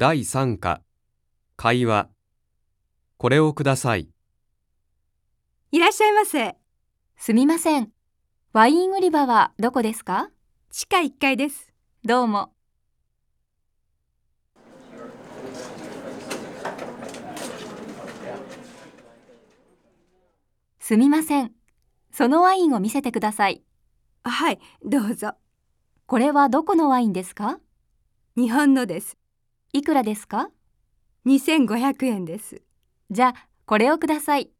第3課会話これをください。いらっしゃいませ。すみません。ワイン売り場はどこですか？地下1階です。どうも。すみません。そのワインを見せてください。はい、どうぞ。これはどこのワインですか？日本のです。いくらですか？2500円です。じゃあ、これをください。